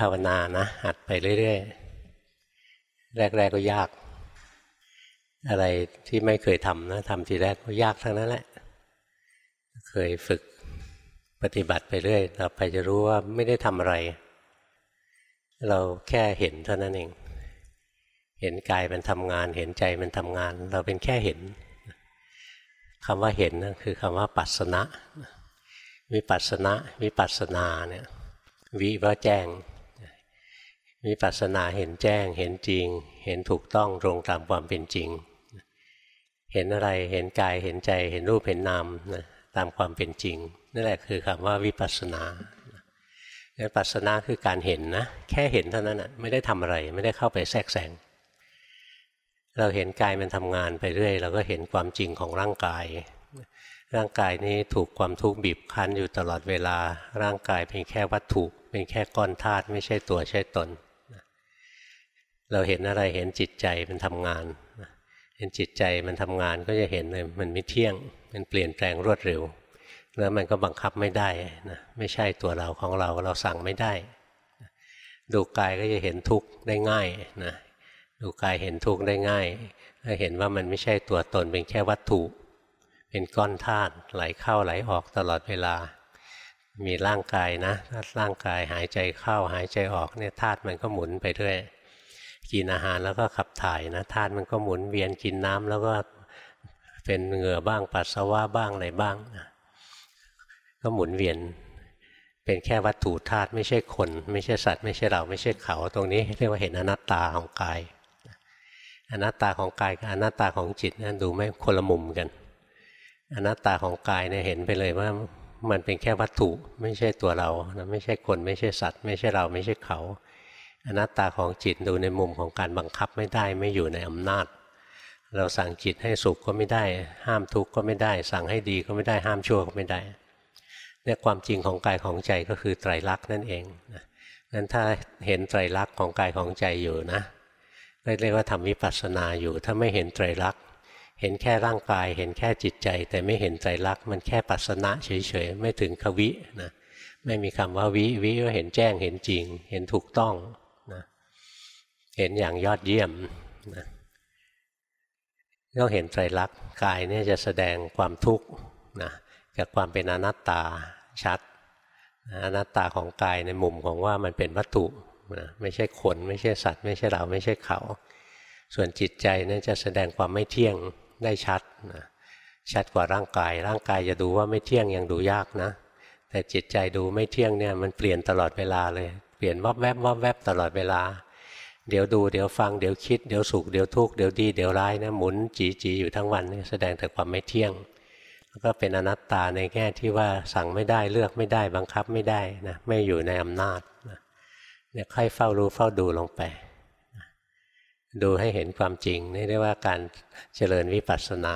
ภาวนานะหัดไปเรื่อยๆ แรกๆก็ยาก อะไรที่ไม่เคยทำนะทำทีแรกก็ยากทั้งนั้นแหละ เคยฝึกปฏิบัติไปเรื่อยเราไปจะรู้ว่าไม่ได้ทำอะไร เราแค่เห็นเท่านั้นเอง เห็นกายมันทำงาน เห็นใจมันทำงาน เราเป็นแค่เห็นคำว่าเห็นนั่นคือคำว่าปัสนะวิปัสนะวิปัสนาเนี่ยวิว่าแจ้ง วิปัสนาเห็นแจ้ง เห็นจริง เห็นถูกต้องตรงตามความเป็นจริง เห็นอะไรเห็นกายเห็นใจ เห็นรูปเห็นนามนะตามความเป็นจริงนั่นแหละคือคำว่าวิปัสนาวิปัสนาคือการเห็นนะแค่เห็นเท่านั้นนะไม่ได้ทำอะไรไม่ได้เข้าไปแทรกแซงเราเห็นกายมันทำงานไปเรื่อยเราก็เห็นความจริงของร่างกาย ร่างกายนี้ถูกความทุกข์บีบคั้นอยู่ตลอดเวลา ร่างกายเป็นแค่วัตถุ เป็นแค่ก้อนธาตุไม่ใช่ตัวใช่ตน เราเห็นอะไรเห็นจิตใจมันทำงานเห็นจิตใจมันทำงานก็จะเห็นเลยมันไม่เที่ยง มันเปลี่ยนแปลงรวดเร็ว แล้วมันก็บังคับไม่ได้นะไม่ใช่ตัวเราของเราเราสั่งไม่ได้ ดูกายก็จะเห็นทุกข์ได้ง่ายนะดูกายเห็นทุกข์ได้ง่ายถ้าเห็นว่ามันไม่ใช่ตัวตนเป็นแค่วัตถุ เป็นก้อนธาตุไหลเข้าไหลออกตลอดเวลา มีร่างกายนะถ้าร่างกายหายใจเข้าหายใจออกเนี่ยธาตุมันก็หมุนไปเรื่อย กินอาหารแล้วก็ขับถ่ายนะธาตุมันก็หมุนเวียนกินน้ำแล้วก็เป็นเหงื่อบ้างปัสสาวะบ้างอะไรบ้าง ก็หมุนเวียน เป็นแค่วัตถุธาตุไม่ใช่คน ไม่ใช่สัตว์ ไม่ใช่เราไม่ใช่เขา ตรงนี้เรียกว่าเห็นอนัตตาของกายอนัตตาของกายกับอนัตตาของจิตนั่นดูไม่คนละมุมกัน อนัตตาของกายเนี่ยเห็นไปเลยว่ามันเป็นแค่วัตถุไม่ใช่ตัวเรานะไม่ใช่คนไม่ใช่สัตว์ ไม่ใช่เราไม่ใช่เขา อนัตตาของจิตดูในมุมของการบังคับไม่ได้ไม่อยู่ในอำนาจ เราสั่งจิตให้สุขก็ไม่ได้ ห้ามทุกข์ก็ไม่ได้ สั่งให้ดีก็ไม่ได้ห้ามชั่วก็ไม่ได้เนี่ยความจริงของกายของใจก็คือไตรลักษณ์นั่นเองนั้นถ้าเห็นไตรลักษณ์ของกายของใจอยู่นะเรียกว่าทำวิปัสสนาอยู่ ถ้าไม่เห็นไตรลักษณ์เห็นแค่ร่างกาย เห็นแค่จิตใจ แต่ไม่เห็นไตรลักษณ์มันแค่ปัสสนะเฉยๆไม่ถึงควินะไม่มีคำว่าวิวิก็เห็นแจ้งเห็นจริง เห็นถูกต้อง เห็นอย่างยอดเยี่ยมนะต้องเห็นไตรลักษณ์กายเนี่ยจะแสดงความทุกข์นะกับความเป็นอนัตตาชัดอนัตตาของกายในมุมของว่ามันเป็นวัตถุนะไม่ใช่คน ไม่ใช่สัตว์ ไม่ใช่เราไม่ใช่เขา ส่วนจิตใจนี่จะแสดงความไม่เที่ยงได้ชัดนะชัดกว่าร่างกาย ร่างกายจะดูว่าไม่เที่ยงยังดูยากนะ แต่จิตใจดูไม่เที่ยงเนี่ยมันเปลี่ยนตลอดเวลาเลย เปลี่ยนวับแวบวับแวบตลอดเวลา เดี๋ยวดูเดี๋ยวฟังเดี๋ยวคิดเดี๋ยวสุขเดี๋ยวทุกข์เดี๋ยวดีเดี๋ยวร้ายนะหมุนจีจีอยู่ทั้งวันแสดงแต่ความไม่เที่ยง แล้วก็เป็นอนัตตาในแง่ที่ว่าสั่งไม่ได้เลือกไม่ได้บังคับไม่ได้นะไม่อยู่ในอำนาจนะเนี่ยค่อยเฝ้ารู้เฝ้าดูลงไป ดูให้เห็นความจริงนี่เรียกว่าการเจริญวิปัสสนา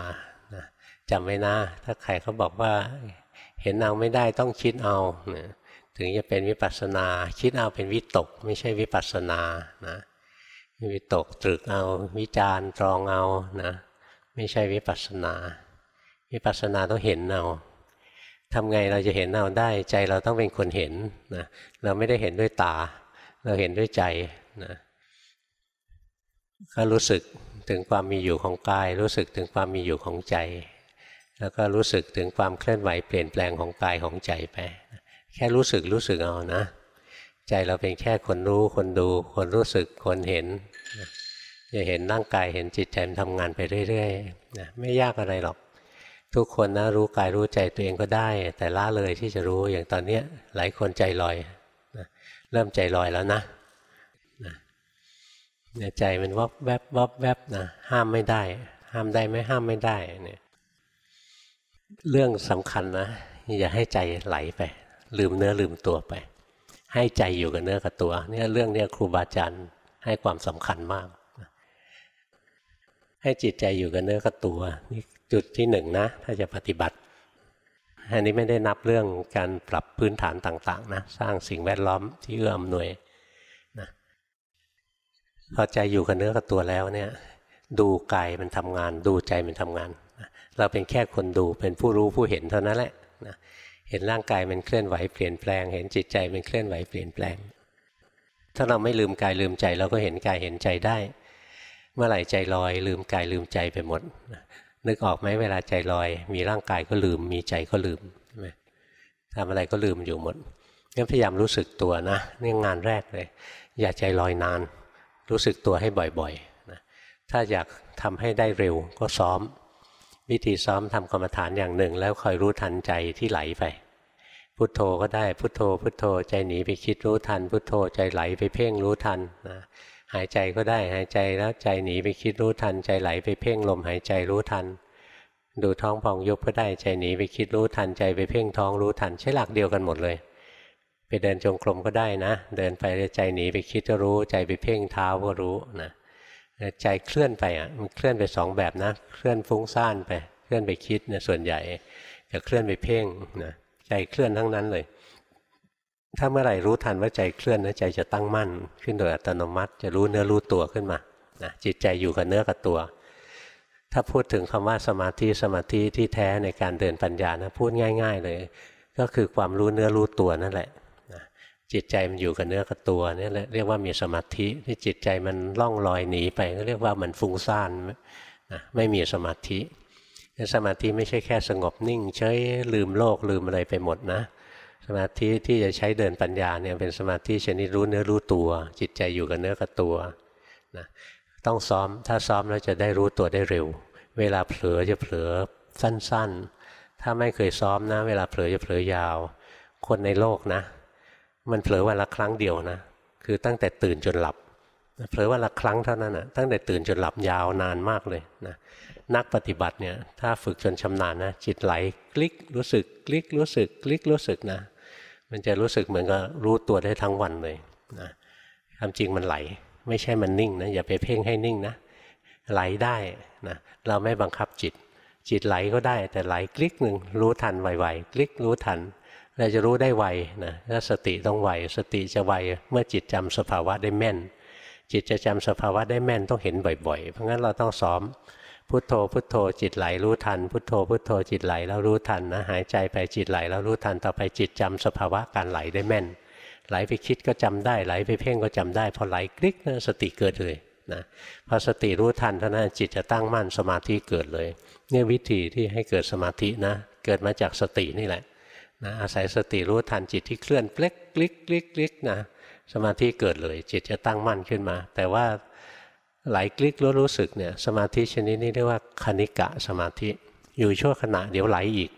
จำไว้นะถ้าใครเขาบอกว่าเห็นเอาไม่ได้ต้องคิดเอาถึงจะเป็นวิปัสสนา คิดเอาเป็นวิตก ไม่ใช่วิปัสสนานะ วิตกตรึกเอา วิจารตรองเอานะไม่ใช่วิปัสสนา วิปัสสนาต้องเห็นเอาทำไงเราจะเห็นเอาได้ใจเราต้องเป็นคนเห็นนะเราไม่ได้เห็นด้วยตา เราเห็นด้วยใจนะก็รู้สึกถึงความมีอยู่ของกาย รู้สึกถึงความมีอยู่ของใจ แล้วก็รู้สึกถึงความเคลื่อนไหวเปลี่ยนแปลงของกายของใจไป แค่รู้สึกรู้สึกเอานะ ใจเราเป็นแค่คนรู้คนดูคนรู้สึกคนเห็นจะเห็นร่างกายเห็นจิตใจมันทำงานไปเรื่อยๆนะไม่ยากอะไรหรอก ทุกคนนะรู้กายรู้ใจตัวเองก็ได้ แต่ละเลยที่จะรู้อย่างตอนนี้หลายคนใจลอยเริ่มใจลอยแล้วนะเนี่ยใจมันวับแวบวับแวบนะห้ามไม่ได้ ห้ามได้ไหมห้ามไม่ได้เนี่ยเรื่องสำคัญนะอย่าให้ใจไหลไป ลืมเนื้อลืมตัวไป ให้ใจอยู่กับเนื้อกับตัวเนี่ยเรื่องเนี้ยครูบาอาจารย์ให้ความสำคัญมาก ให้จิตใจอยู่กับเนื้อกับตัวนี่จุดที่หนึ่งนะ ถ้าจะปฏิบัติอันนี้ไม่ได้นับเรื่องการปรับพื้นฐานต่าง ๆ นะ สร้างสิ่งแวดล้อมที่เอื้ออำนวยนะพอใจอยู่กับเนื้อกับตัวแล้วเนี่ย ดูกายมันทำงาน ดูใจมันทำงาน เราเป็นแค่คนดูเป็นผู้รู้ผู้เห็นเท่านั้นแหละนะ เห็นร่างกายมันเคลื่อนไหวเปลี่ยนแปลง เห็นจิตใจมันเคลื่อนไหวเปลี่ยนแปลง ถ้าเราไม่ลืมกายลืมใจเราก็เห็นกายเห็นใจได้ เมื่อไหร่ใจลอย ลืมกายลืมใจไปหมด นึกออกไหมเวลาใจลอย มีร่างกายก็ลืม มีใจก็ลืมใช่ไหมทำอะไรก็ลืมอยู่หมดงั้นพยายามรู้สึกตัวนะนี่งานแรกเลย อย่าใจลอยนาน รู้สึกตัวให้บ่อยๆนะถ้าอยากทำให้ได้เร็วก็ซ้อม วิธีซ้อมทำกรรมฐานอย่างหนึ่ง แล้วคอยรู้ทันใจที่ไหลไป พุทโธก็ได้พุทโธ พุทโธใจหนีไปคิดรู้ทัน พุทโธใจไหลไปเพ่งรู้ทันนะหายใจก็ได้หายใจแล้วใจหนีไปคิดรู้ทัน ใจไหลไปเพ่งลมหายใจรู้ทัน ดูท้องพองยุบก็ได้ใจหนีไปคิดรู้ทันใจไปเพ่งท้องรู้ทันใช้หลักเดียวกันหมดเลย ไปเดินจงกรมก็ได้นะ เดินไปใจหนีไปคิดก็รู้ ใจไปเพ่งเท้าก็รู้นะ ใจเคลื่อนไปอะมันเคลื่อนไปสองแบบนะ เคลื่อนฟุ้งซ่านไป เคลื่อนไปคิดเนี่ยส่วนใหญ่จะเคลื่อนไปเพ่งนะใจเคลื่อนทั้งนั้นเลย ถ้าเมื่อไหร่รู้ทันว่าใจเคลื่อนนะใจจะตั้งมั่น ขึ้นโดยอัตโนมัติ จะรู้เนื้อรู้ตัวขึ้นมานะจิตใจอยู่กับเนื้อกับตัว ถ้าพูดถึงคำว่าสมาธิสมาธิที่แท้ในการเดินปัญญานะพูดง่าย ๆ เลย ก็คือความรู้เนื้อรู้ตัวนั่นแหละ จิตใจมันอยู่กับเนื้อกับตัวนี่แหละเรียกว่ามีสมาธิที่จิตใจมันล่องลอยหนีไปก็เรียกว่ามันฟุ้งซ่านนะไม่มีสมาธิสมาธิไม่ใช่แค่สงบนิ่งเฉยลืมโลกลืมอะไรไปหมดนะ สมาธิที่จะใช้เดินปัญญาเนี่ยเป็นสมาธิชนิดรู้เนื้อรู้ตัว จิตใจอยู่กับเนื้อกับตัวนะต้องซ้อมถ้าซ้อมแล้วจะได้รู้ตัวได้เร็ว เวลาเผลอจะเผลอสั้นๆ ถ้าไม่เคยซ้อมนะ เวลาเผลอจะเผลอยาว คนในโลกนะ มันเผลอวันละครั้งเดียวนะ คือตั้งแต่ตื่นจนหลับเผลอวันละครั้งเท่านั้นนะตั้งแต่ตื่นจนหลับยาวนานมากเลยนะนักปฏิบัติเนี่ยถ้าฝึกจนชำนาญนะจิตไหลคลิกรู้สึกคลิกรู้สึกคลิกรู้สึกนะมันจะรู้สึกเหมือนกับรู้ตัวได้ทั้งวันเลยนะความจริงมันไหล ไม่ใช่มันนิ่งนะอย่าไปเพ่งให้นิ่งนะไหลได้นะเราไม่บังคับจิต จิตไหลก็ได้แต่ไหลคลิกหนึ่งรู้ทันไวๆคลิกรู้ทัน เราจะรู้ได้ไวนะถ้าสติต้องไวสติจะไวเมื่อจิตจำสภาวะได้แม่น จิตจะจำสภาวะได้แม่นต้องเห็นบ่อย ๆ เพราะงั้นเราต้องซ้อมพุทโธพุทโธจิตไหลรู้ทัน พุทโธพุทโธจิตไหลแล้วรู้ทันนะหายใจไปจิตไหลแล้วรู้ทันต่อไปจิตจำสภาวะการไหลได้แม่น ไหลไปคิดก็จำได้ไหลไปเพ่งก็จำได้ พอไหลคลิกนะสติเกิดเลยนะพอสติรู้ทันเท่านั้นจิตจะตั้งมั่นสมาธิเกิดเลยนี่วิธีที่ให้เกิดสมาธินะ เกิดมาจากสตินี่แหละ นะอาศัยสติรู้ทันจิตที่เคลื่อนเล็กคลิกคลิกคลิกนะสมาธิเกิดเลย จิตจะตั้งมั่นขึ้นมา แต่ว่าไหลคลิกรู้รู้สึกเนี่ยสมาธิชนิดนี้เรียกว่าคณิกะสมาธิ อยู่ชั่วขณะเดี๋ยวไหลอีก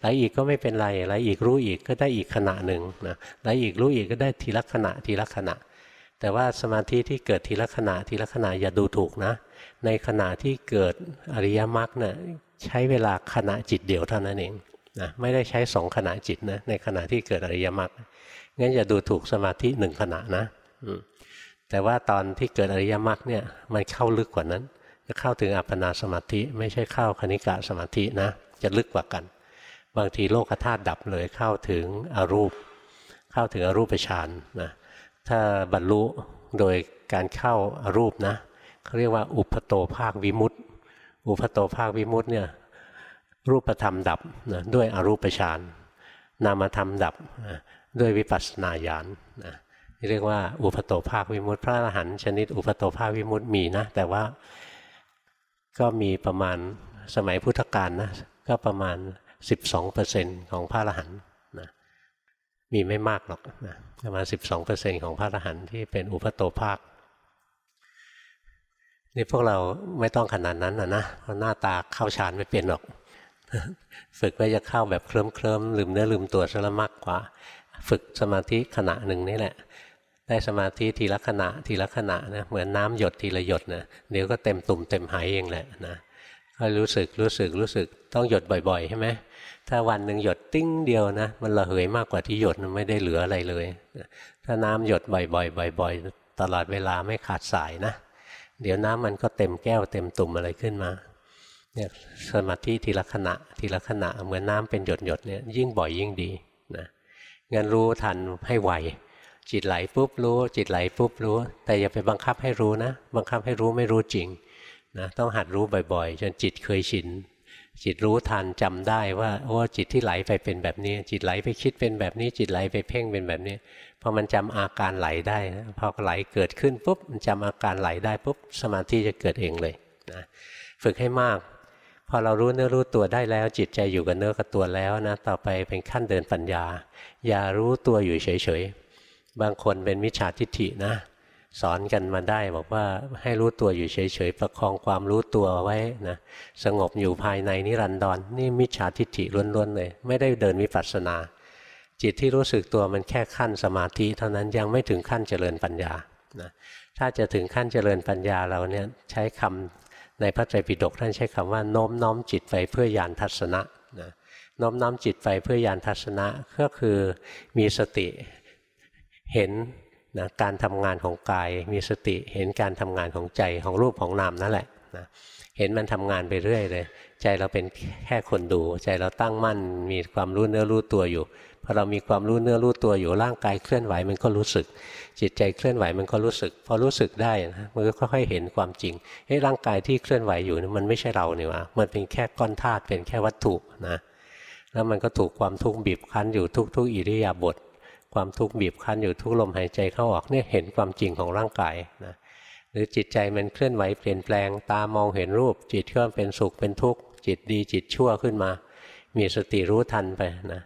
ไหลอีกก็ไม่เป็นไรไหลอีกรู้อีกก็ได้อีกขณะหนึ่งนะไหลอีกรู้อีกก็ได้ทีละขณะทีละขณะ แต่ว่าสมาธิที่เกิดทีละขณะทีละขณะอย่าดูถูกนะ ในขณะที่เกิดอริยมรรคเนี่ยใช้เวลาขณะจิตเดียวเท่านั้นเอง นะไม่ได้ใช้สองขณะจิตนะในขณะที่เกิดอริยมรรคงั้นอย่าดูถูกสมาธิหนึ่งขณะนะแต่ว่าตอนที่เกิดอริยมรรคเนี่ยมันเข้าลึกกว่านั้น จะเข้าถึงอัปปนาสมาธิ ไม่ใช่เข้าคณิกะสมาธินะ จะลึกกว่ากัน บางทีโลกธาตุดับเลยเข้าถึงอรูป เข้าถึงอรูปฌานนะถ้าบรรลุโดยการเข้าอารูปนะเขาเรียกว่าอุปโตภาควิมุตติ อุปโตภาควิมุตติเนี่ย รูปธรรมดับนะด้วยอรูปฌานนามธรรมดับนะด้วยวิปัสสนาญาณนะเรียกว่าอุปโตภาควิมุตติพระอรหันต์ชนิดอุปโตภาควิมุตติมีนะ แต่ว่าก็มีประมาณสมัยพุทธกาลนะก็ประมาณ 12%ของพระอรหันต์นะมีไม่มากหรอกนะประมาณ 12%ของพระอรหันต์ที่เป็นอุปโตภาคนี่พวกเราไม่ต้องขนาดนั้นนะนะเพราะหน้าตาเข้าฌานไม่เป็นหรอก ฝึกไว้จะเข้าแบบเคลิ้มเคลิมลืมเนื้อลืมตัวซะละมากกว่า ฝึกสมาธิขณะหนึ่งนี่แหละ ได้สมาธิทีละขณะทีละขณะนะเหมือนน้าหยดทีละหยดนะเดี๋ยวก็เต็มตุ่มเต็มหายเองแหละนะก็รู้สึกรู้สึกรู้สึกต้องหยดบ่อยๆใช่ไหมถ้าวันหนึ่งหยดติ้งเดียวนะ มันระเหยมากกว่าที่หยดมันไม่ได้เหลืออะไรเลย ถ้าน้ำหยดบ่อยๆบ่อย ๆ ตลอดเวลาไม่ขาดสายนะ เดี๋ยวน้ำมันก็เต็มแก้วเต็มตุ่มอะไรขึ้นมา เนี่ยสมาธิทีละขณะทีละขณะเหมือนน้าเป็นหยดหยดเนี่ยยิ่งบ่อยยิ่งดีนะงั้นรู้ทันให้ไวจิตไหลปุ๊บรู้ จิตไหลปุ๊บรู้ แต่อย่าไปบังคับให้รู้นะ บังคับให้รู้ไม่รู้จริงนะต้องหัดรู้บ่อยๆ จนจิตเคยชินจิตรู้ทันจำได้ว่าโอ้จิตที่ไหลไปเป็นแบบนี้ จิตไหลไปคิดเป็นแบบนี้ จิตไหลไปเพ่งเป็นแบบนี้พอมันจำอาการไหลได้พอไหลเกิดขึ้นปุ๊บมันจำอาการไหลได้ปุ๊บสมาธิจะเกิดเองเลยนะฝึกให้มาก พอเรารู้เนื้อรู้ตัวได้แล้ว จิตใจอยู่กับเนื้อกับตัวแล้วนะต่อไปเป็นขั้นเดินปัญญา อย่ารู้ตัวอยู่เฉยๆบางคนเป็นมิจฉาทิฏฐินะ สอนกันมาได้บอกว่าให้รู้ตัวอยู่เฉยๆประคองความรู้ตัวไว้นะสงบอยู่ภายในนิรันดรนนี่มิจฉาทิฏฐิล้วนๆเลย ไม่ได้เดินวิปัสสนา จิตที่รู้สึกตัวมันแค่ขั้นสมาธิ เท่านั้นยังไม่ถึงขั้นเจริญปัญญานะถ้าจะถึงขั้นเจริญปัญญาเราเนี่ยใช้คำ ในพระไตรปิฎกท่านใช้คำว่าโน้มน้อมจิตไปเพื่อยานทัศนะนะโน้มน้อมจิตไปเพื่อยานทัศนะก็คือมีสติเห็นนะการทำงานของกาย มีสติเห็นการทำงานของใจของรูปของนามนั่นแหละนะเห็นมันทำงานไปเรื่อยเลย ใจเราเป็นแค่คนดู ใจเราตั้งมั่นมีความรู้เนื้อรู้ตัวอยู่ พอเรามีความรู้เนื้อรู้ตัวอยู่ร่างกายเคลื่อนไหวมันก็รู้สึก จิตใจเคลื่อนไหวมันก็รู้สึก พอรู้สึกได้นะมันก็ค่อยๆเห็นความจริงเฮ้ร่างกายที่เคลื่อนไหวอยู่มันไม่ใช่เราเนี่ยวะมันเป็นแค่ก้อนธาตุเป็นแค่วัตถุนะแล้วมันก็ถูกความทุกข์บีบคั้นอยู่ทุกๆอิริยาบถความทุกข์บีบคั้นอยู่ทุกลมหายใจเข้าออกเนี่ยเห็นความจริงของร่างกายนะหรือจิตใจมันเคลื่อนไหวเปลี่ยนแปลงตามองเห็นรูป จิตก็เป็นสุขเป็นทุกข์จิตดีจิตชั่วขึ้นมา มีสติรู้ทันไปนะ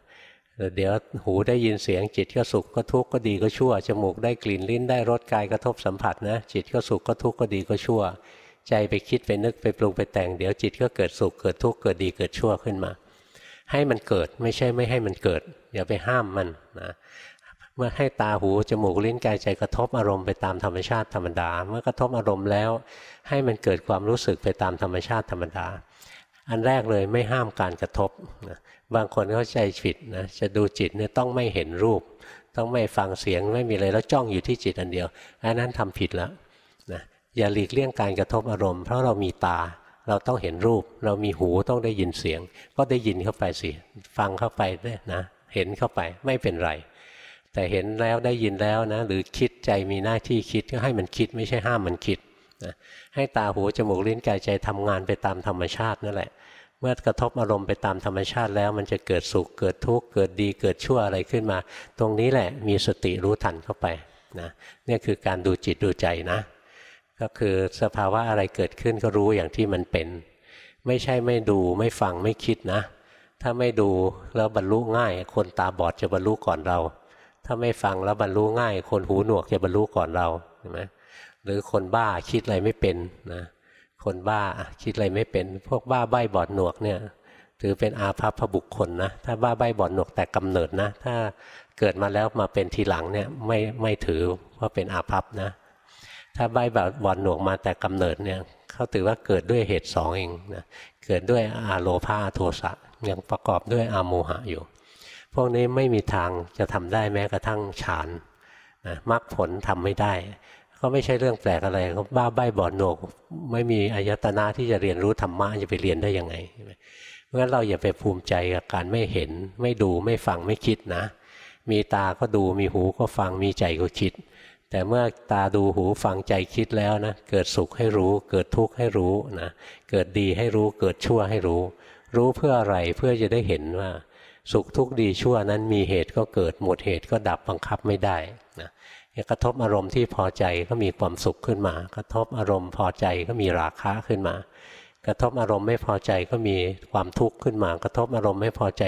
เดี๋ยวหูได้ยินเสียงจิตก็สุขก็ทุกข์ก็ดีก็ชั่ว จมูกได้กลิ่นลิ้นได้รสกายกระทบสัมผัสนะ จิตก็สุขก็ทุกข์ก็ดีก็ชั่ว ใจไปคิดไปนึกไปปรุงไปแต่ง เดี๋ยวจิตก็เกิดสุขเกิดทุกข์เกิดดีเกิดชั่วขึ้นมา ให้มันเกิดไม่ใช่ไม่ให้มันเกิดอย่าไปห้ามมันนะเมื่อให้ตาหูจมูกลิ้นกายใจกระทบอารมณ์ไปตามธรรมชาติธรรมดา เมื่อกระทบอารมณ์แล้ว ให้มันเกิดความรู้สึกไปตามธรรมชาติธรรมดา อันแรกเลยไม่ห้ามการกระทนะ บางคนเข้าใจผิดนะจะดูจิตเนี่ยต้องไม่เห็นรูป ต้องไม่ฟังเสียงไม่มีอะไรแล้วจ้องอยู่ที่จิตอันเดียวอันนั้นทำผิดแล้วนะอย่าหลีกเลี่ยงการกระทบอารมณ์เพราะเรามีตาเราต้องเห็นรูป เรามีหูต้องได้ยินเสียง ก็ได้ยินเข้าไปสิ ฟังเข้าไปด้วยนะ เห็นเข้าไปไม่เป็นไร แต่เห็นแล้วได้ยินแล้วนะ หรือคิดใจมีหน้าที่คิดก็ให้มันคิดไม่ใช่ห้ามมันคิดนะให้ตาหูจมูกลิ้นกายใจทำงานไปตามธรรมชาตินั่นแหละ เมื่อกระทบอารมณ์ไปตามธรรมชาติแล้ว มันจะเกิดสุขเกิดทุกข์เกิดดีเกิดชั่วอะไรขึ้นมา ตรงนี้แหละมีสติรู้ทันเข้าไปนะนี่คือการดูจิตดูใจนะ ก็คือสภาวะอะไรเกิดขึ้นก็รู้อย่างที่มันเป็น ไม่ใช่ไม่ดูไม่ฟังไม่คิดนะ ถ้าไม่ดูแล้วบรรลุง่าย คนตาบอดจะบรรลุก่อนเรา ถ้าไม่ฟังแล้วบรรลุง่าย คนหูหนวกจะบรรลุก่อนเราใช่ไหมหรือคนบ้าคิดอะไรไม่เป็นนะ คนบ้าคิดอะไรไม่เป็น พวกบ้าใบ้บอดหนวกเนี่ยถือเป็นอาภัพบุคคลนะ ถ้าบ้าใบ้บอดหนวกแต่กำเนิดนะ ถ้าเกิดมาแล้วมาเป็นทีหลังเนี่ยไม่ไม่ถือว่าเป็นอาภัพนะ ถ้าใบ้บอดหนวกมาแต่กำเนิดเนี่ยเขาถือว่าเกิดด้วยเหตุสองเองนะเกิดด้วยอาโลภาโทสะยังประกอบด้วยอาโมหะอยู่ พวกนี้ไม่มีทางจะทำได้แม้กระทั่งฌานนะมรรคผลทำไม่ได้ ก็ไม่ใช่เรื่องแปลกอะไรเขาบ้าใบ้บอดโหนกไม่มีอายตนะที่จะเรียนรู้ธรรมะจะไปเรียนได้ยังไงเพราะฉะนั้นเราอย่าไปภูมิใจกับการไม่เห็น ไม่ดูไม่ฟังไม่คิดนะ มีตาก็ดูมีหูก็ฟังมีใจก็คิด แต่เมื่อตาดูหูฟังใจคิดแล้วนะเกิดสุขให้รู้ เกิดทุกข์ให้รู้นะเกิดดีให้รู้เกิดชั่วให้รู้ รู้เพื่ออะไรเพื่อจะได้เห็นว่า สุขทุกข์ดีชั่วนั้นมีเหตุก็เกิดหมดเหตุก็ดับบังคับไม่ได้นะ กระทบอารมณ์ที่พอใจก็มีความสุขขึ้นมา กระทบอารมณ์พอใจก็มีราคะขึ้นมา กระทบอารมณ์ไม่พอใจก็มีความทุกข์ขึ้นมา กระทบอารมณ์ไม่พอใจ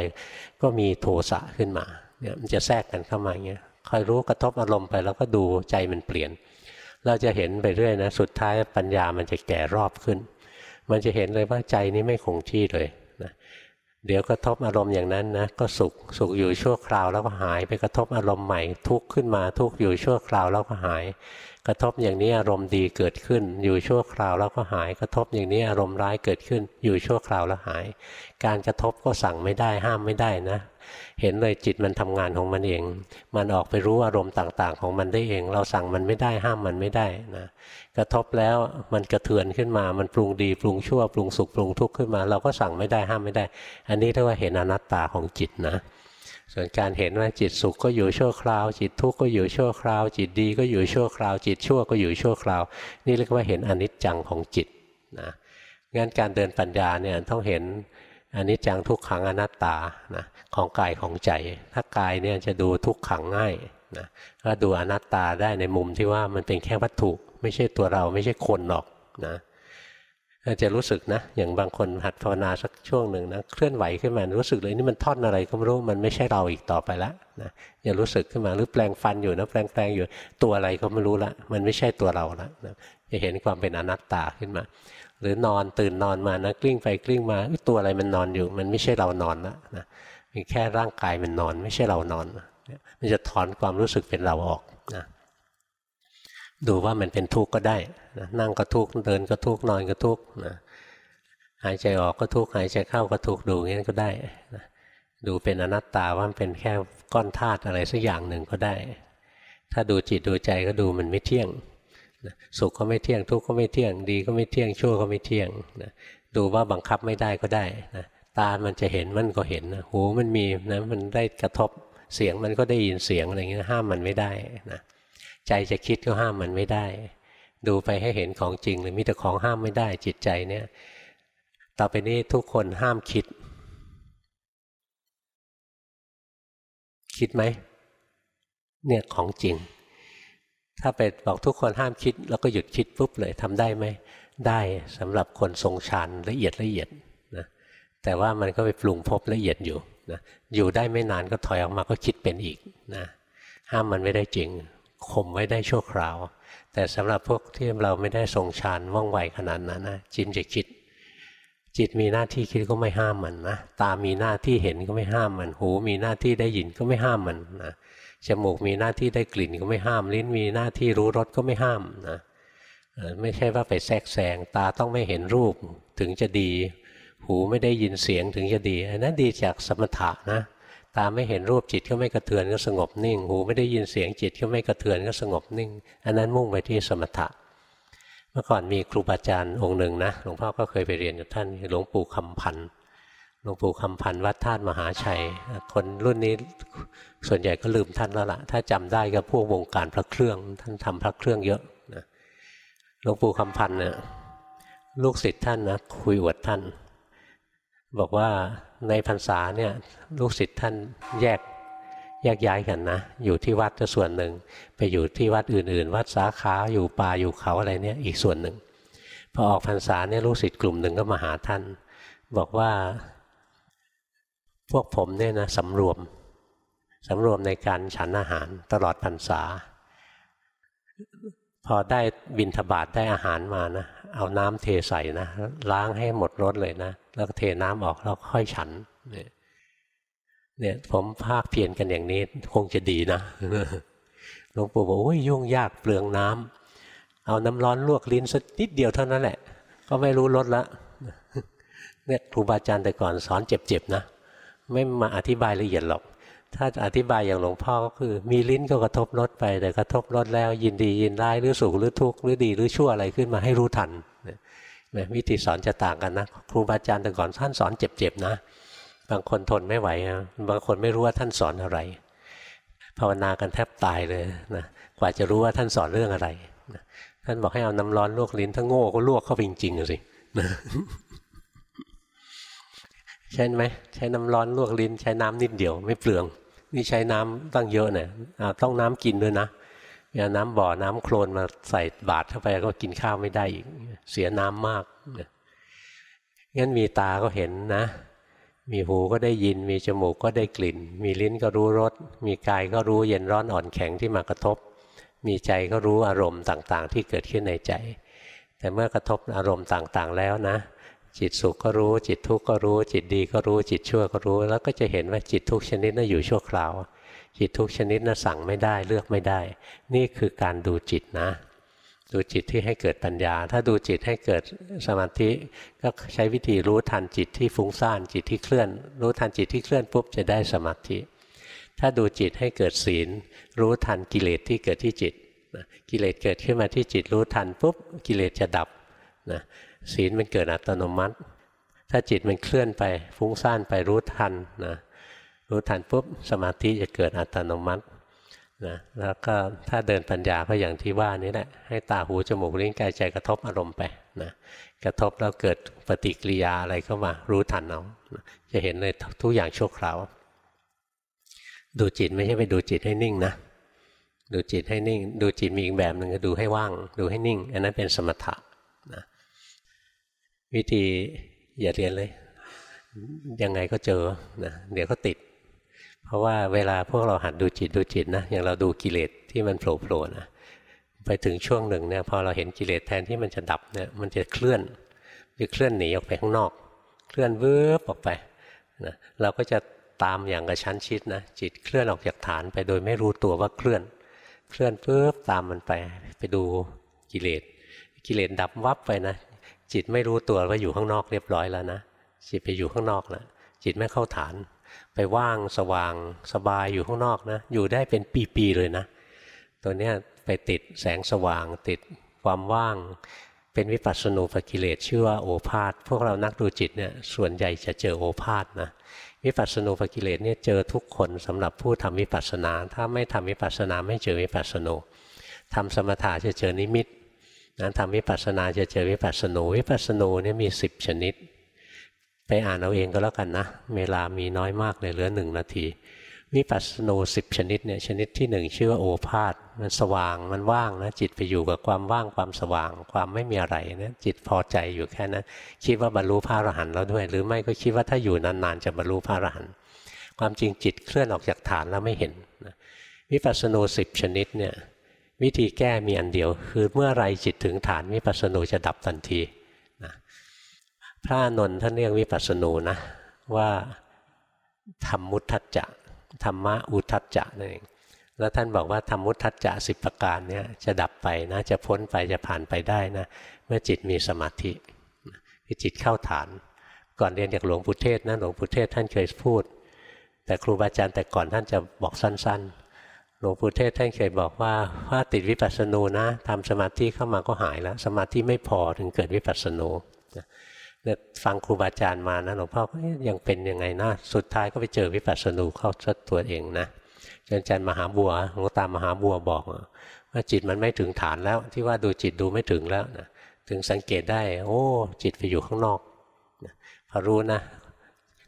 ก็มีโทสะขึ้นมาเนี่ยมันจะแทรกกันเข้ามาอย่างเงี้ยคอยรู้กระทบอารมณ์ไปแล้วก็ดูใจมันเปลี่ยน เราจะเห็นไปเรื่อยนะ สุดท้ายปัญญามันจะแก่รอบขึ้น มันจะเห็นเลยว่าใจนี้ไม่คงที่เลย เดี๋ยวกระทบอารมณ์อย่างนั้นนะก็สุขสุขอยู่ชั่วคราวแล้วก็หาย ไปกระทบอารมณ์ใหม่ทุกข์ขึ้นมาทุกข์อยู่ชั่วคราวแล้วก็หาย กระทบอย่างนี้อารมณ์ดีเกิดขึ้น อยู่ชั่วคราวแล้วก็หาย กระทบอย่างนี้อารมณ์ร้ายเกิดขึ้น อยู่ชั่วคราวแล้วหาย การกระทบก็สั่งไม่ได้ห้ามไม่ได้นะ เห็นเลยจิตมันทำงานของมันเอง มันออกไปรู้อารมณ์ต่างๆ ของมันได้เอง เราสั่งมันไม่ได้ห้ามมันไม่ได้นะกระทบแล้วมันกระเทือนขึ้นมา มันปรุงดีปรุงชั่วปรุงสุขปรุงทุกข์ขึ้นมา เราก็สั่งไม่ได้ห้ามไม่ได้ อันนี้เรียกว่าเห็นอนัตตาของจิตนะ ส่วนการเห็นว่าจิตสุขก็อยู่ชั่วคราว จิตทุกข์ก็อยู่ชั่วคราว จิตดีก็อยู่ชั่วคราว จิตชั่วก็อยู่ชั่วคราว นี่เรียกว่าเห็นอนิจจังของจิตนะงั้นการเดินปัญญาเนี่ยต้องเห็นอนนี้จังทุกขังอนัตตานะของกายของใจ ถ้ากายเนี่ยจะดูทุกขังง่ายนะก็ดูอนัตตาได้ในมุมที่ว่ามันเป็นแค่วัตถุ ไม่ใช่ตัวเราไม่ใช่คนหรอกนะ จะรู้สึกนะ อย่างบางคนหัดภาวนาสักช่วงหนึ่งนะเคลื่อนไหวขึ้นมารู้สึกเลยนี่มันท่อนอะไรก็ไม่รู้มันไม่ใช่เราอีกต่อไปแล้วนะอย่ารู้สึกขึ้นมาหรือแปลงฟันอยู่นะแปลงแปลงอยู่ตัวอะไรก็ไม่รู้ละ มันไม่ใช่ตัวเราละนะจะเห็นความเป็นอนัตตาขึ้นมา หรือนอนตื่นนอนมานะกลิ้งไปกลิ้งมาตัวอะไรมันนอนอยู่ มันไม่ใช่เรานอนละนะมีแค่ร่างกายมันนอน ไม่ใช่เรานอนมันจะถอนความรู้สึกเป็นเราออกนะ ดูว่ามันเป็นทุกข์ก็ได้นะนั่งก็ทุกข์เดินก็ทุกข์นอนก็ทุกข์นะหายใจออกก็ทุกข์หายใจเข้าก็ทุกข์ดูงี้ก็ได้นะดูเป็นอนัตตาว่ามันเป็นแค่ก้อนธาตุอะไรสักอย่างหนึ่งก็ได้ ถ้าดูจิตดูใจก็ดูมันไม่เที่ยงนะสุขก็ไม่เที่ยงทุกข์ก็ไม่เที่ยงดีก็ไม่เที่ยงชั่วก็ไม่เที่ยงนะดูว่าบังคับไม่ได้ก็ได้นะตา มันจะเห็นมันก็เห็นนะหูมันมีนะมันได้กระทบเสียงมันก็ได้ยินเสียงอะไรเงี้ยห้ามมันไม่ได้นะ ใจจะคิดก็ห้ามมันไม่ได้ ดูไปให้เห็นของจริงเลยมีแต่ของห้ามไม่ได้จิตใจเนี่ย ต่อไปนี้ทุกคนห้ามคิด คิดไหมเนี่ยของจริง ถ้าไปบอกทุกคนห้ามคิด แล้วก็หยุดคิดปุ๊บเลยทำได้ไหมได้สำหรับคนทรงฌานละเอียดละเอียดนะแต่ว่ามันก็ไปปรุงพบละเอียดอยู่นะอยู่ได้ไม่นานก็ถอยออกมาก็คิดเป็นอีกนะห้ามมันไม่ได้จริง ข่มไว้ได้ชั่วคราว แต่สำหรับพวกที่เราไม่ได้ทรงฌานว่องไวขนาดนั้นนะจิตจะคิด จิตมีหน้าที่คิดก็ไม่ห้ามมันนะตามีหน้าที่เห็นก็ไม่ห้ามมัน หูมีหน้าที่ได้ยินก็ไม่ห้ามมันนะจมูกมีหน้าที่ได้กลิ่นก็ไม่ห้าม ลิ้นมีหน้าที่รู้รสก็ไม่ห้ามนะไม่ใช่ว่าไปแทรกแซงตาต้องไม่เห็นรูปถึงจะดี หูไม่ได้ยินเสียงถึงจะดีอันนั้นดีจากสมถะนะ ตาไม่เห็นรูปจิตก็ไม่กระเทือนก็สงบนิ่ง หูไม่ได้ยินเสียงจิตก็ไม่กระเทือนก็สงบนิ่ง อันนั้นมุ่งไปที่สมถะ เมื่อก่อนมีครูบาอาจารย์องค์หนึ่งนะหลวงพ่อก็เคยไปเรียนกับท่านหลวงปู่คำพันธ์หลวงปู่คำพันธ์วัดธาตุมหาชัย คนรุ่นนี้ส่วนใหญ่ก็ลืมท่านแล้วละ่ะ ถ้าจำได้ก็พวกวงการพระเครื่อง ท่านทำพระเครื่องเยอะนะหลวงปู่คำพันธ์เนี่ยลูกศิษย์ท่านนะคุยอวดท่าน บอกว่าในพรรษาเนี่ยลูกศิษย์ท่านแยกแยกย้ายกันนะ อยู่ที่วัดจะส่วนหนึ่ง ไปอยู่ที่วัดอื่น ๆ วัดสาขาอยู่ป่าอยู่เขาอะไรเนี่ยอีกส่วนหนึ่งพอออกพรรษาเนี่ยลูกศิษย์กลุ่มหนึ่งก็มาหาท่าน บอกว่า พวกผมเนี่ยนะสำรวมสำรวมในการฉันอาหารตลอดพรรษา พอได้บินทบาทได้อาหารมานะ เอาน้ำเทใส่นะล้างให้หมดรสเลยนะ แล้วก็เทน้ำออกแล้วค่อยฉันเนี่ยผมภาคเพียรกันอย่างนี้คงจะดีนะหลวงปู่บอกโอ้ยยุ่งยากเปลืองน้ำเอาน้ำร้อนลวกลิ้นสักนิดเดียวเท่านั้นแหละ ก็ไม่รู้รสละเนี่ยครูบาอาจารย์แต่ก่อนสอนเจ็บๆนะ ไม่มาอธิบายละเอียดหรอก ถ้าอธิบายอย่างหลวงพ่อก็คือ มีลิ้นก็กระทบรสไปแต่กระทบรสแล้ว ยินดียินร้ายหรือสุขหรือทุกข์หรือดีหรือชั่วอะไรขึ้นมาให้รู้ทันวิธีสอนจะต่างกันนะครูบาอาจารย์แต่ก่อนท่านสอนเจ็บๆนะ บางคนทนไม่ไหวนะบางคนไม่รู้ว่าท่านสอนอะไร ภาวนากันแทบตายเลยนะกว่าจะรู้ว่าท่านสอนเรื่องอะไรนะท่านบอกให้เอาน้ำร้อนลวกลิ้นถ้าโง่ก็ลวกเข้าไปจริงๆสิ ใช่ไหมใช้น้ำร้อนลวกลิ้น ใช้น้ำนิดเดียวไม่เปลือง นี่ใช้น้ำตั้งเยอะเนี่ยต้องน้ำกินด้วยนะอย่าน้ำบ่อน้ำโคลนมาใส่บาตรเข้าไปก็กินข้าวไม่ได้อีก เสียน้ำมากงั้นมีตาก็เห็นนะ มีหูก็ได้ยิน มีจมูกก็ได้กลิ่น มีลิ้นก็รู้รสมีกายก็รู้เย็นร้อนอ่อนแข็งที่มากระทบ มีใจก็รู้อารมณ์ต่างๆ ที่เกิดขึ้นในใจ แต่เมื่อกระทบอารมณ์ต่างๆแล้วนะ จิตสุขก็รู้ จิตทุกข์ก็รู้ จิตดีก็รู้ จิตชั่วก็รู้ แล้วก็จะเห็นว่าจิตทุกชนิดนั้นอยู่ชั่วคราว จิตทุกชนิดน่ะสั่งไม่ได้เลือกไม่ได้ นี่คือการดูจิตนะ ดูจิตที่ให้เกิดปัญญา ถ้าดูจิตให้เกิดสมาธิก็ใช้วิธีรู้ทันจิตที่ฟุ้งซ่านจิตที่เคลื่อน รู้ทันจิตที่เคลื่อนปุ๊บจะได้สมาธิ ถ้าดูจิตให้เกิดศีล รู้ทันกิเลสที่เกิดที่จิตกิเลสเกิดขึ้นมาที่จิตรู้ทันปุ๊บกิเลสจะดับนะ ศีลมันเกิดอัตโนมัติ ถ้าจิตมันเคลื่อนไป ฟุ้งซ่านไปรู้ทันนะรู้ทันปุ๊บสมาธิจะเกิดอัตโนมัตินะแล้วก็ถ้าเดินปัญญาก็อย่างที่ว่านี้แหละให้ตาหูจมูกลิ้นกายใจกระทบอารมณ์ไปนะกระทบแล้วเกิดปฏิกิริยาอะไรเข้ามารู้ทันเอาจะเห็นเลยทุกอย่างชั่วคราวดูจิตไม่ใช่ไปดูจิตให้นิ่งนะดูจิตให้นิ่ง ดูจิตมีอีกแบบหนึ่งก็ดูให้ว่าง ดูให้นิ่ง อันนั้นเป็นสมถะนะ วิธีอย่าเรียนเลย ยังไงก็เจอนะเดี๋ยวก็ติด เพราะว่าเวลาพวกเราหัดดูจิตดูจิตนะอย่างเราดูกิเลสที่มันโผล่ๆนะไปถึงช่วงหนึ่งเนี่ยพอเราเห็นกิเลสแทนที่มันจะดับเนี่ยมันจะเคลื่อนจะเคลื่อนหนีออกไปข้างนอก เคลื่อนวืบออกไปนะเราก็จะตามอย่างกระชั้นชิดนะจิตเคลื่อนออกจากฐานไปโดยไม่รู้ตัวว่าเคลื่อน เคลื่อนปุ๊บตามมันไป ไปดูกิเลสกิเลสดับวับไปนะ จิตไม่รู้ตัวว่าอยู่ข้างนอกเรียบร้อยแล้วนะจิตไปอยู่ข้างนอกแล้วจิตไม่เข้าฐาน ไปว่างสว่างสบายอยู่ข้างนอกนะ อยู่ได้เป็นปีๆเลยนะ ตัวเนี้ยไปติดแสงสว่าง ติดความว่าง เป็นวิปัสสนูปกิเลสชื่อว่าโอภาษพวกเรานักดูจิตเนี่ยส่วนใหญ่จะเจอโอภาษนะวิปัสสนูปกิเลสเนี่ยเจอทุกคนสำหรับผู้ทำวิปัสสนา ถ้าไม่ทำวิปัสสนาไม่เจอวิปัสสนูทำสมถะจะเจอนิมิต นั้นทำวิปัสสนาจะเจอวิปัสสนูวิปัสสนูเนี่ยมีสิบชนิด ไปอ่านเอาเองก็แล้วกันนะ เวลามีน้อยมากเลยเหลือหนึ่งนาที วิปัสสนูสิบชนิดเนี่ยชนิดที่หนึ่งชื่อว่าโอภาษมันสว่างมันว่างนะจิตไปอยู่กับความว่างความสว่าง ความไม่มีอะไรนะจิตพอใจอยู่แค่นั้น คิดว่าบรรลุพระอรหันต์แล้วด้วย หรือไม่ก็คิดว่าถ้าอยู่นานๆจะบรรลุพระอรหันต์ความจริงจิตเคลื่อนออกจากฐานแล้วไม่เห็นวิปัสสนูสิบชนิดเนี่ย วิธีแก้มีอันเดียว คือเมื่อไรจิตถึงฐานวิปัสสนูจะดับทันทีนะพระนนท์ท่านเรียกวิปัสสนูนะว่าธรรมมุทัจจะธรรมะอุทัจจะนั่นเองแล้วท่านบอกว่าธรรมุทัจจะสิบประการเนี่ยจะดับไปนะจะพ้นไปจะผ่านไปได้นะเมื่อจิตมีสมาธิคือจิตเข้าฐาน ก่อนเรียนจากหลวงปู่เทศนะหลวงปู่เทศท่านเคยพูด แต่ครูบาอาจารย์แต่ก่อนท่านจะบอกสั้น ๆ หลวงปู่เทศท่านเคยบอกว่าว่าติดวิปัสสนูนะทำสมาธิเข้ามาก็หายแล้ว สมาธิไม่พอถึงเกิดวิปัสสนูเนี่ยฟังครูบาอาจารย์มานะหลวงพ่อก็ยังเป็นยังไงนะสุดท้ายก็ไปเจอวิปัสสนูเข้าชัดตัวเองนะอาจารย์มหาบัวหลวงตามหาบัวบอกว่าจิตมันไม่ถึงฐานแล้ว ที่ว่าดูจิตดูไม่ถึงแล้วนะถึงสังเกตได้ โอ้ จิตไปอยู่ข้างนอกพอรู้นะ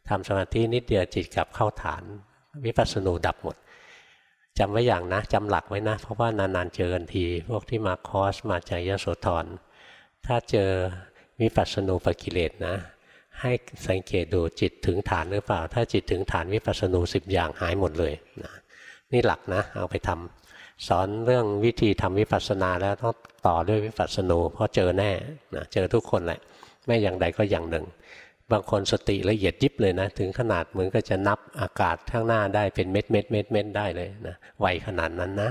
ทำสมาธินิดเดียวจิตกลับเข้าฐาน วิปัสสนูดับหมด จำไว้อย่างนะจำหลักไว้นะ เพราะว่านานๆเจอกันที พวกที่มาคอร์สมาจากยโสธรถ้าเจอวิปัสสนูปกิเลสนะ ให้สังเกตดูจิตถึงฐานหรือเปล่า ถ้าจิตถึงฐานวิปัสสนูสิบอย่างหายหมดเลยนะนี่หลักนะ เอาไปทำสอนเรื่องวิธีทำวิปัสสนาแล้วต้องต่อด้วยวิปัสสนูเพราะเจอแน่นะเจอทุกคนแหละไม่อย่างใดก็อย่างหนึ่ง บางคนสติละเอียดยิบเลยนะ ถึงขนาดเหมือนก็จะนับอากาศข้างหน้าได้เป็นเม็ดเม็ดเม็ดเม็ดได้เลยนะไวขนาดนั้นนะ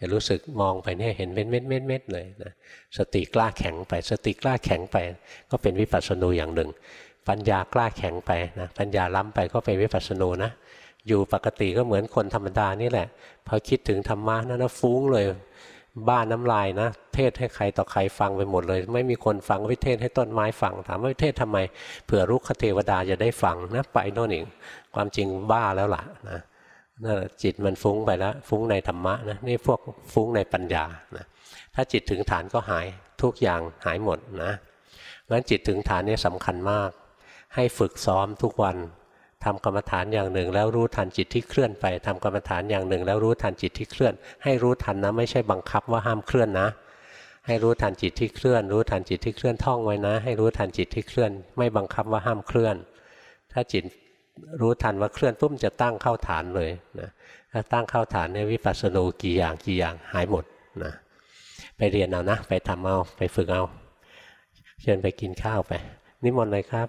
จะรู้สึกมองไปเนี่ยเห็นเป็นเม็ดเม็ดเม็ดเลยนะสติกล้าแข็งไป สติกล้าแข็งไป ก็เป็นวิปัสสนูอย่างหนึ่ง ปัญญากล้าแข็งไปนะปัญญาล้ำไปก็เป็นวิปัสสนูนะอยู่ปกติก็เหมือนคนธรรมดานี่แหละพอคิดถึงธรรมะนั่นนะฟุ้งเลย บ้านน้ำลายนะ เทศให้ใครต่อใครฟังไปหมดเลย ไม่มีคนฟังวิเทศให้ต้นไม้ฟัง ถามว่าวิเทศทำไมเผื่อรุกขเทวดาจะได้ฟังนะไปโน่นเองความจริงบ้าแล้วล่ะนะนั่นจิตมันฟุ้งไปแล้ว ฟุ้งในธรรมะนะนี่พวกฟุ้งในปัญญานะถ้าจิตถึงฐานก็หายทุกอย่างหายหมดนะงั้นจิตถึงฐานนี่สำคัญมาก ให้ฝึกซ้อมทุกวัน ทำกรรมฐานอย่างหนึ่ง แล้วรู้ทันจิตที่เคลื่อนไปทำกรรมฐานอย่างหนึ่ง แล้วรู้ทันจิตที่เคลื่อน ให้รู้ทันนะไม่ใช่บังคับว่าห้ามเคลื่อนนะ ให้รู้ทันจิตที่เคลื่อน รู้ทันจิตที่เคลื่อนท่องไว้นะ ให้รู้ทันจิตที่เคลื่อน ไม่บังคับว่าห้ามเคลื่อน ถ้าจิตรู้ทันว่าเคลื่อนปุ๊บจะตั้งเข้าฐานเลยนะถ้าตั้งเข้าฐานเนี่ยวิปัสสนูกี่อย่างกี่อย่างหายหมดนะไปเรียนเอานะ ไปทำเอาไปฝึกเอา เชิญไปกินข้าวไป นิมนต์เลยครับ